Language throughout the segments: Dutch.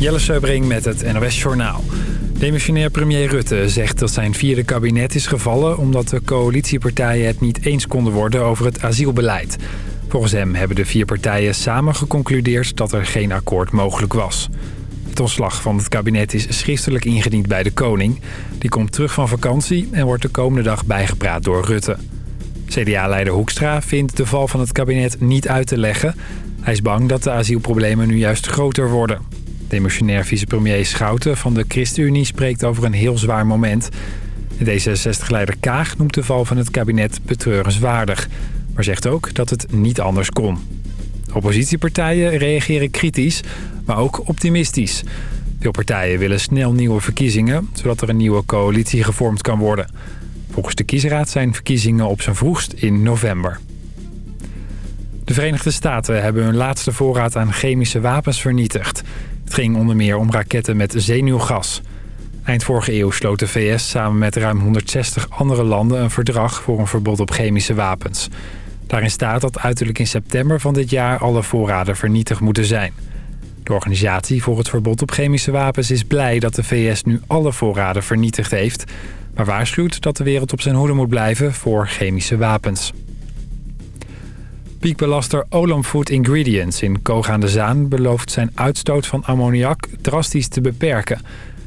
Jelle Seubring met het NOS Journaal. Demissionair premier Rutte zegt dat zijn vierde kabinet is gevallen... omdat de coalitiepartijen het niet eens konden worden over het asielbeleid. Volgens hem hebben de vier partijen samen geconcludeerd dat er geen akkoord mogelijk was. Het ontslag van het kabinet is schriftelijk ingediend bij de koning. Die komt terug van vakantie en wordt de komende dag bijgepraat door Rutte. CDA-leider Hoekstra vindt de val van het kabinet niet uit te leggen. Hij is bang dat de asielproblemen nu juist groter worden. Demissionair vicepremier Schouten van de ChristenUnie spreekt over een heel zwaar moment. D66-leider Kaag noemt de val van het kabinet betreurenswaardig... maar zegt ook dat het niet anders kon. Oppositiepartijen reageren kritisch, maar ook optimistisch. Veel partijen willen snel nieuwe verkiezingen... zodat er een nieuwe coalitie gevormd kan worden. Volgens de kiesraad zijn verkiezingen op zijn vroegst in november. De Verenigde Staten hebben hun laatste voorraad aan chemische wapens vernietigd. Het ging onder meer om raketten met zenuwgas. Eind vorige eeuw sloot de VS samen met ruim 160 andere landen een verdrag voor een verbod op chemische wapens. Daarin staat dat uiterlijk in september van dit jaar alle voorraden vernietigd moeten zijn. De organisatie voor het verbod op chemische wapens is blij dat de VS nu alle voorraden vernietigd heeft... maar waarschuwt dat de wereld op zijn hoede moet blijven voor chemische wapens. Piekbelaster Olam Food Ingredients in Koog aan de Zaan belooft zijn uitstoot van ammoniak drastisch te beperken.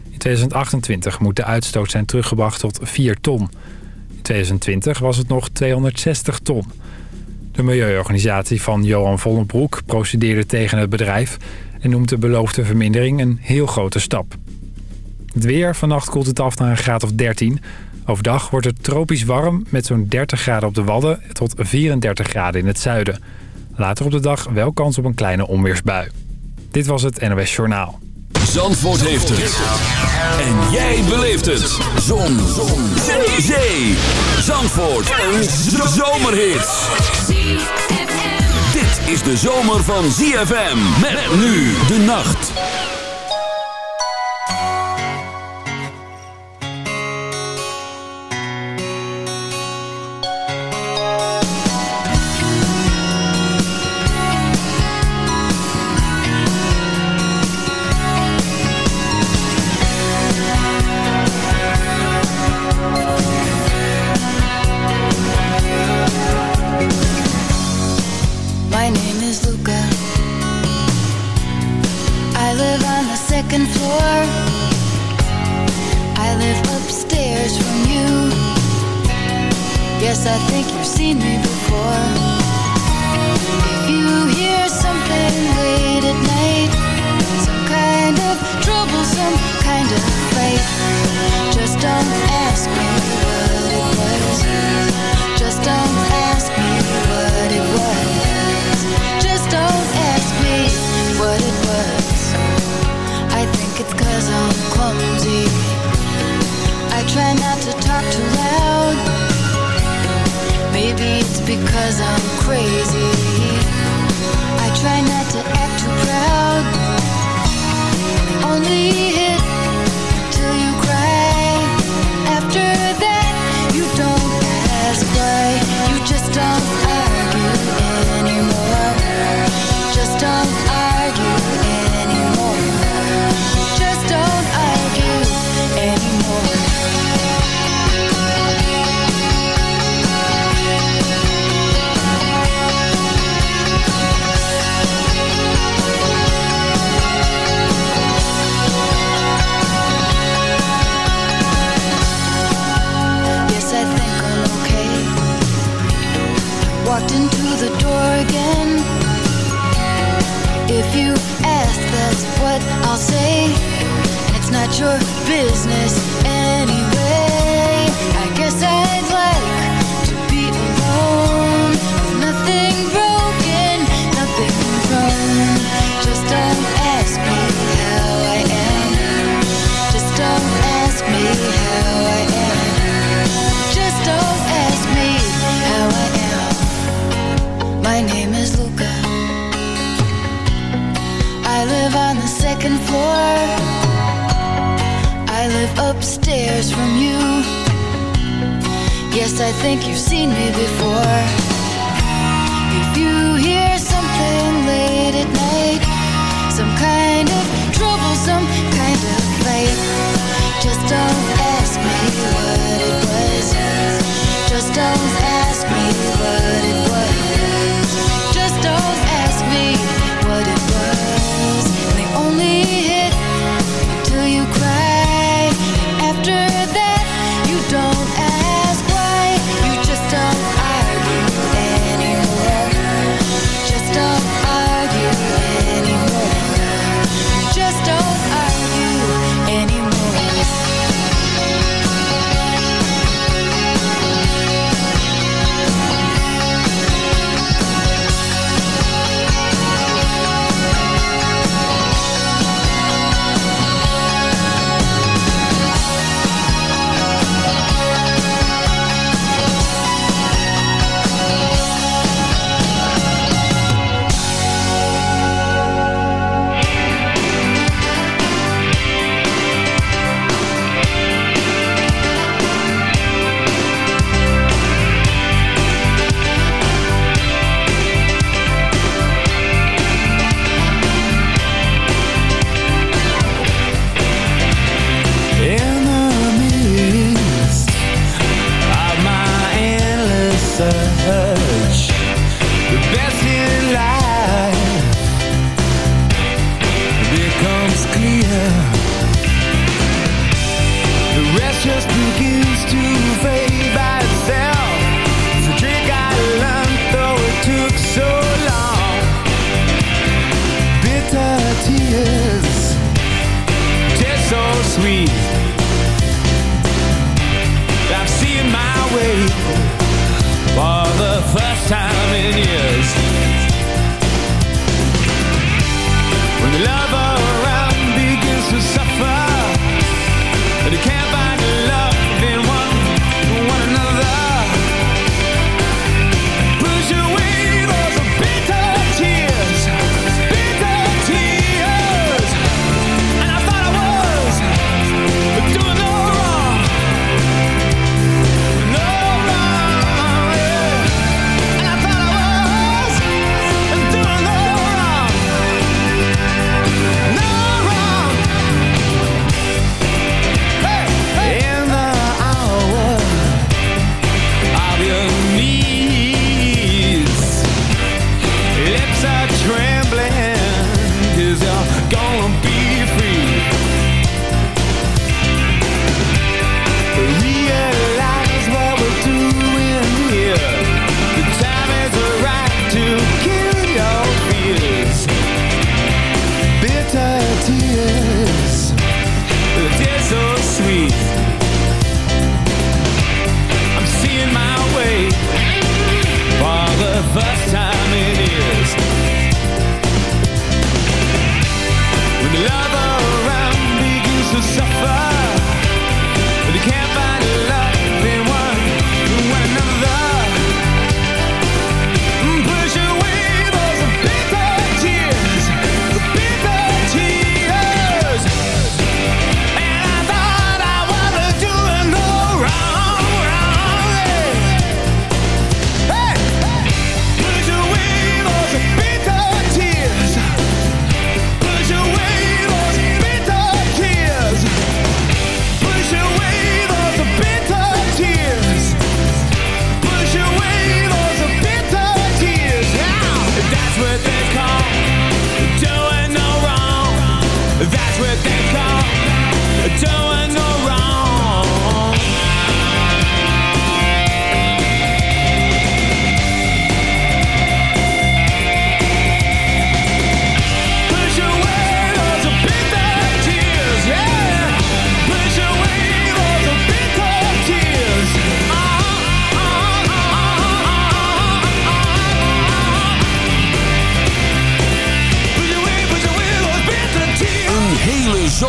In 2028 moet de uitstoot zijn teruggebracht tot 4 ton. In 2020 was het nog 260 ton. De milieuorganisatie van Johan Vollenbroek procedeerde tegen het bedrijf... en noemt de beloofde vermindering een heel grote stap. Het weer, vannacht koelt het af naar een graad of 13. Overdag wordt het tropisch warm met zo'n 30 graden op de Wadden... tot 34 graden in het zuiden. Later op de dag wel kans op een kleine onweersbui. Dit was het NOS Journaal. Zandvoort heeft het. En jij beleeft het. Zon. Zon. Zee. Zandvoort. Een zomerhit. Dit is de zomer van ZFM. Met nu de nacht.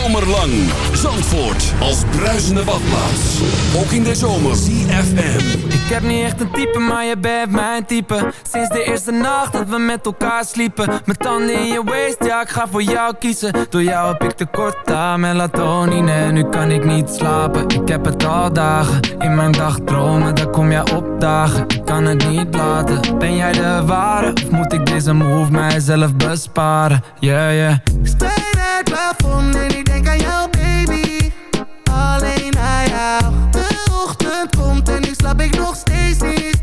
Zomer lang. Zandvoort als bruisende badplaats. Ook in de zomer. CFM. Ik heb niet echt een type, maar je bent mijn type. Sinds de eerste nacht dat we met elkaar sliepen. Met tanden in je waist, ja ik ga voor jou kiezen. Door jou heb ik tekort aan melatonine. Nu kan ik niet slapen, ik heb het al dagen. In mijn dagdromen, daar kom jij opdagen. Ik kan het niet laten. Ben jij de ware? Of moet ik deze move mijzelf besparen? Yeah, yeah. Stay plafond en ik denk aan jou baby. Alleen aan jou. De ochtend komt en nu slaap ik nog steeds niet.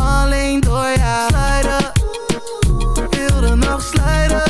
Alleen door jou. Slijden Heel de nacht slijden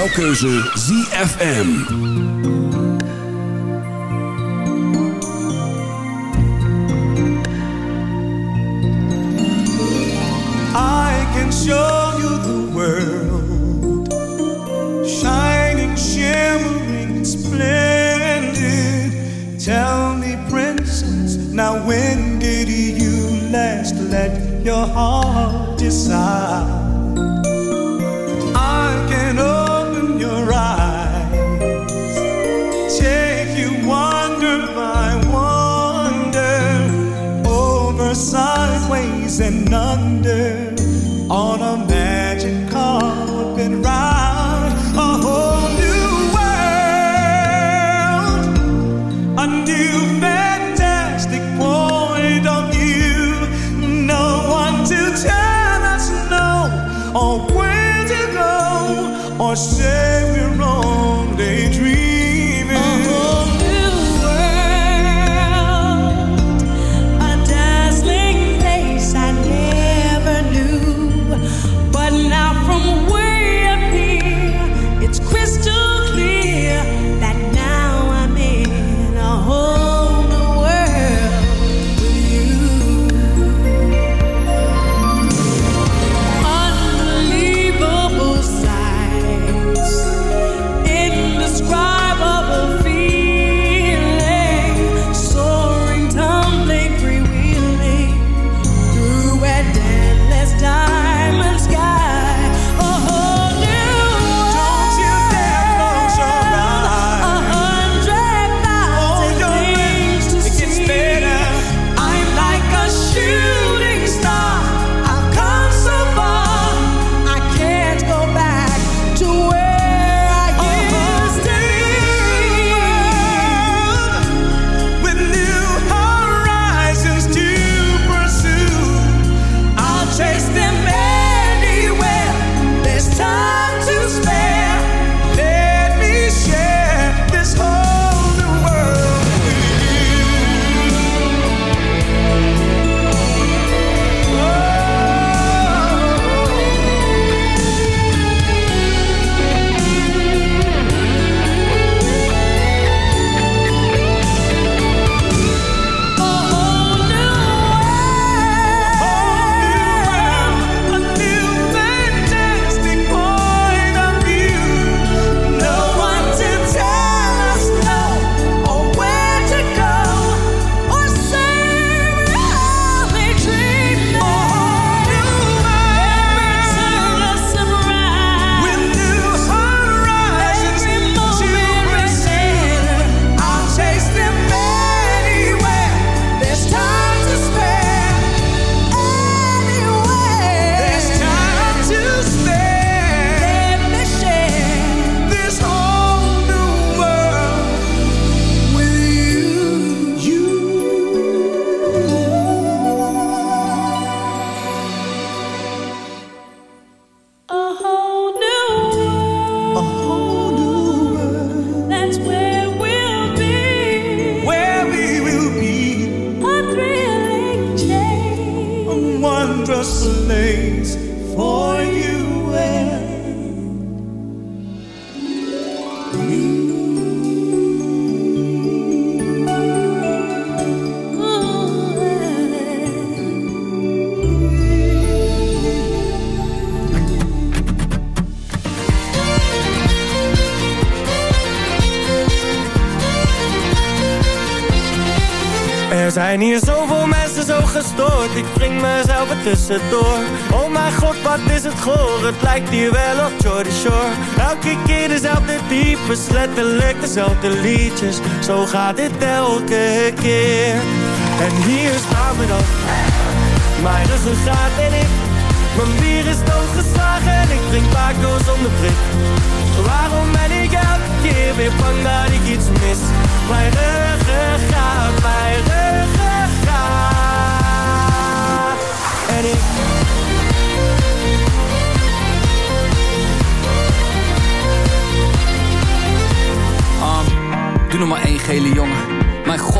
jouw keuze ZFM. tussendoor. Oh mijn god, wat is het goor? Het lijkt hier wel op Jordy Shore. Elke keer dezelfde types Letterlijk dezelfde liedjes. Zo gaat dit elke keer. En hier staan we dan. Mijn ruggen gaat en ik Mijn bier is doodgeslagen.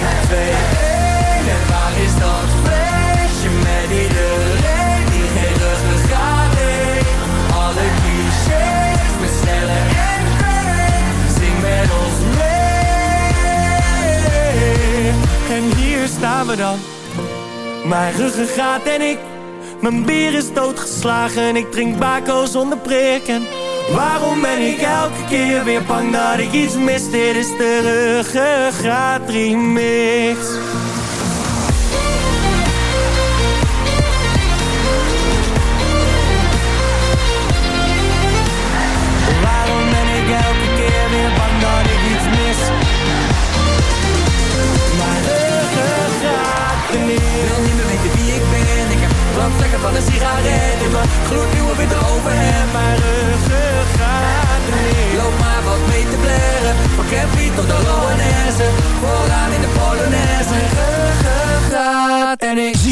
Roepen 3, 2, 1 En waar is dat feestje met iedereen die geen ruggengraat heeft Alle clichés met sneller en kwijt Zing met ons mee En hier staan we dan. Mijn ruggengraat en ik. Mijn bier is doodgeslagen Ik drink bako zonder prik En waarom ben ik elke keer weer bang dat ik iets mis Dit is de ruggengraat remix Waarom ben ik elke keer weer bang dat ik iets mis? Mijn ruggengraat niet. Wil niet meer weten wie ik ben Ik heb brandvlekken van een sigaret In mijn gloednieuwe witte overhemd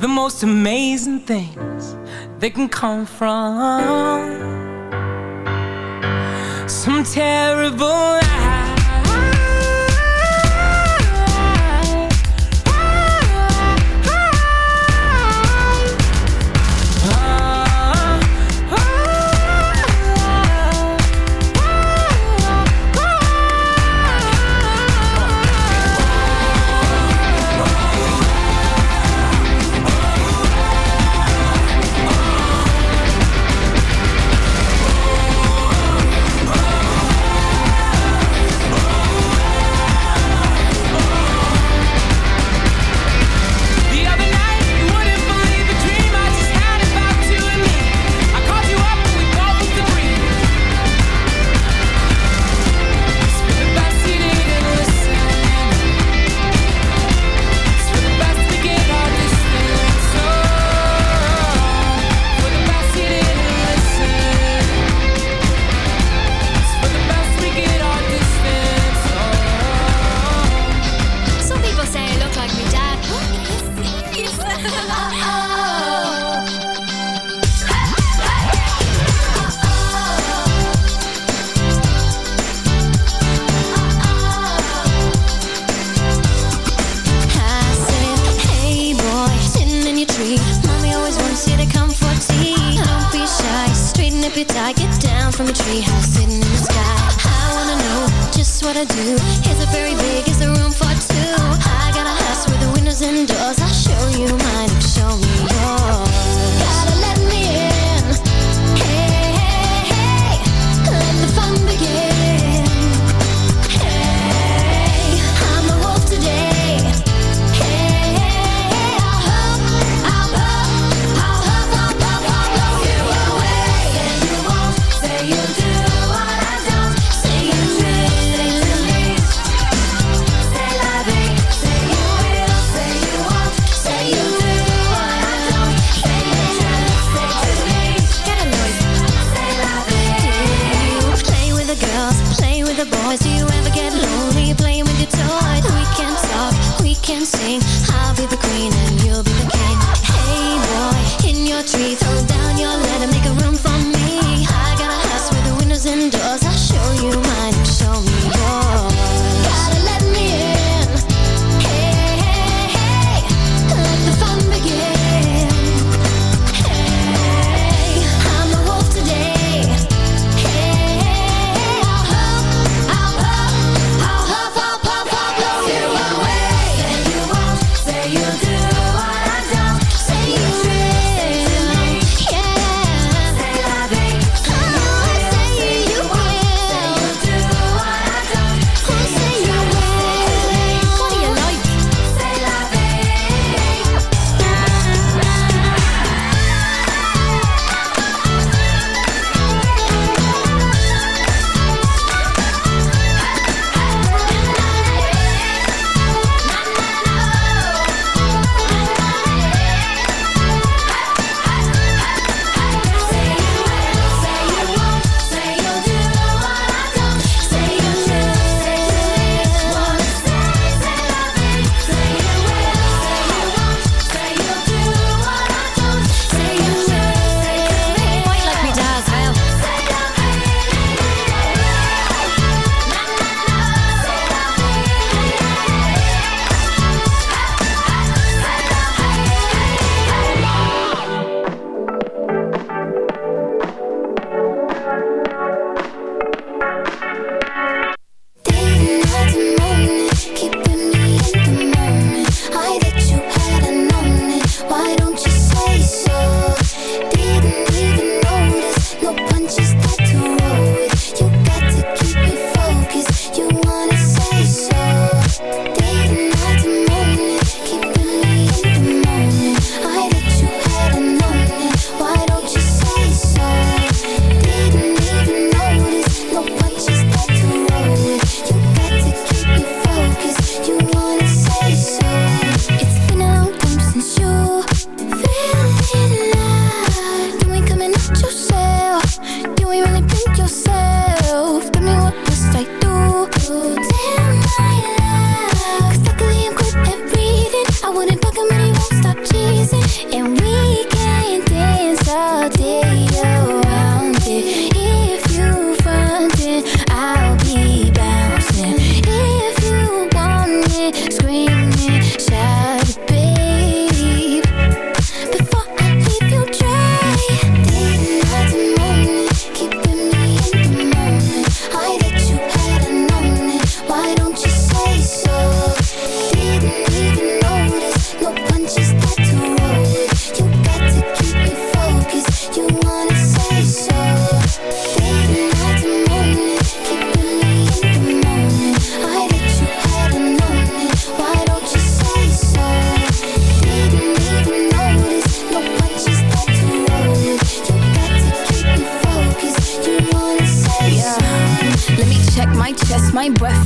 the most amazing things that can come from. Some terrible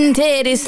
and teddy's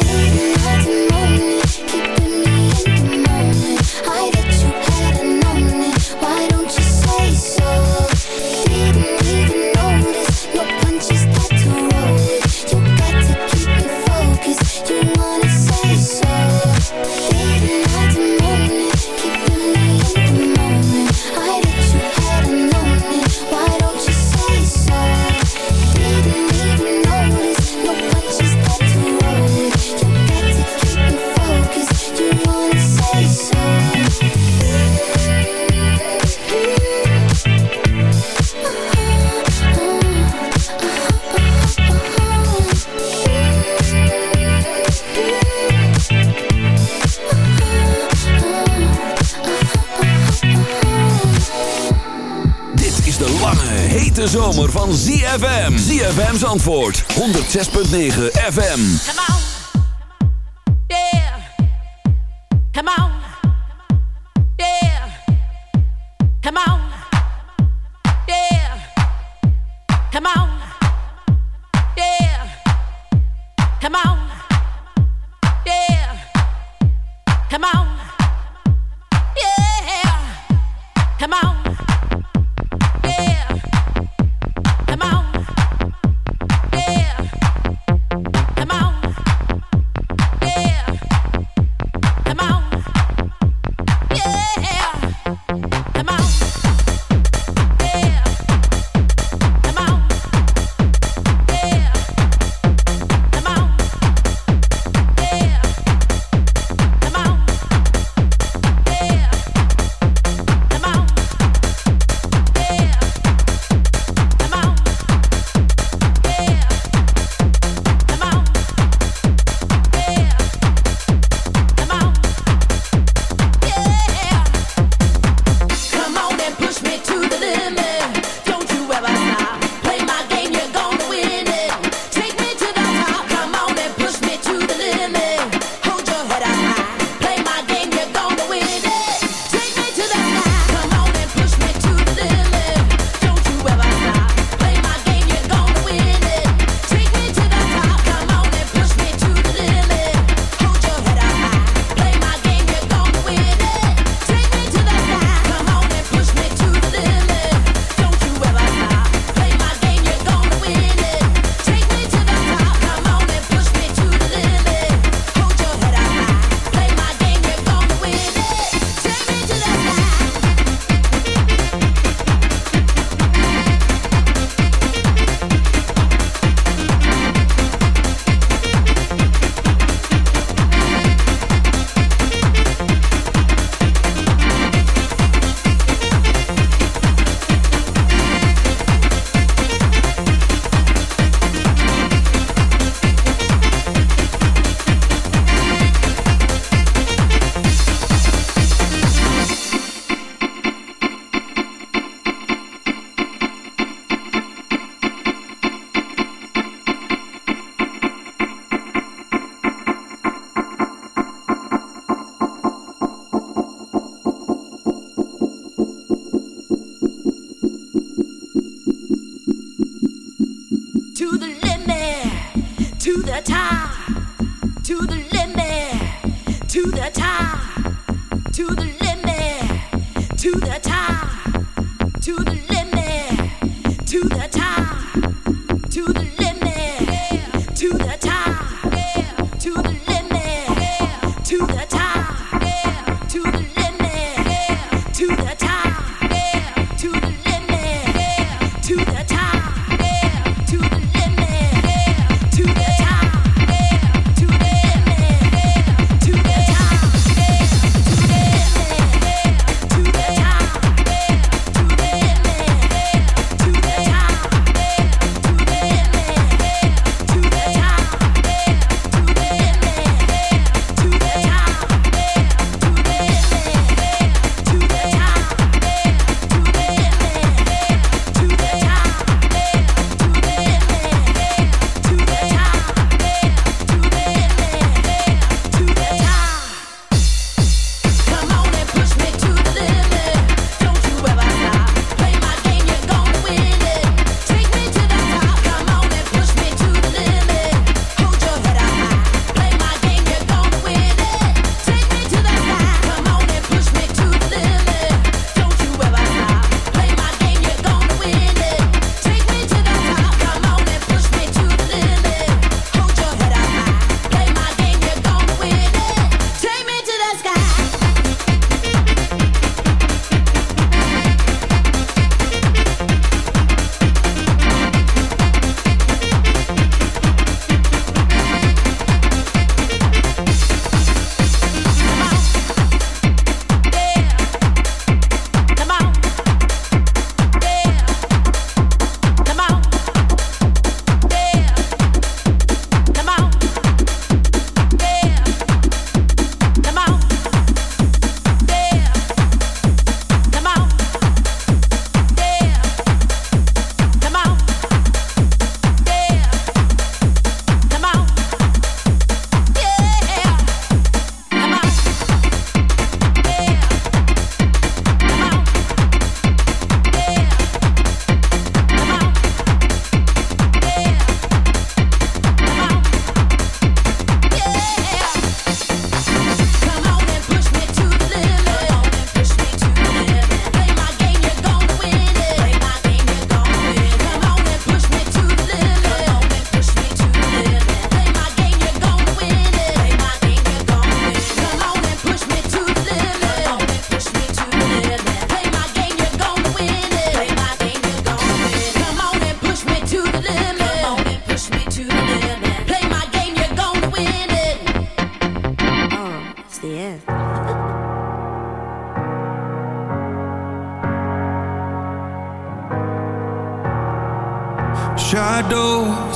ZFM. ZFM's antwoord. 106.9 FM. Come on. Yeah. Come on. Yeah. Come on. Yeah. Come on.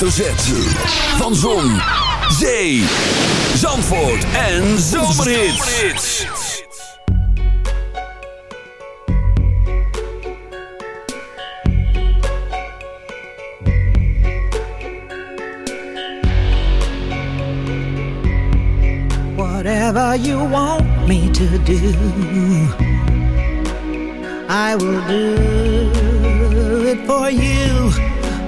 hoofdletter Van Zon, Zee, Zandvoort en Zomerhit. Whatever you want me to do, I will do it for you.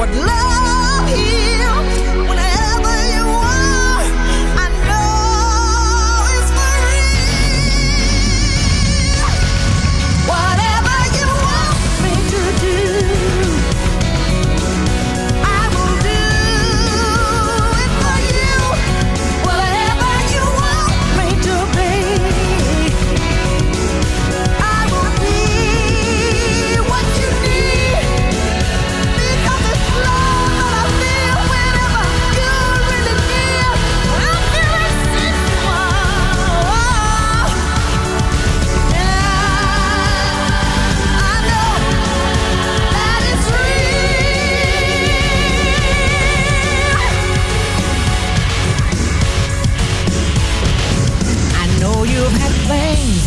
What love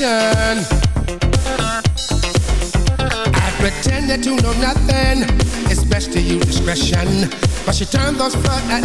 attention. I pretended to know nothing It's best to use discretion. But she turned those front and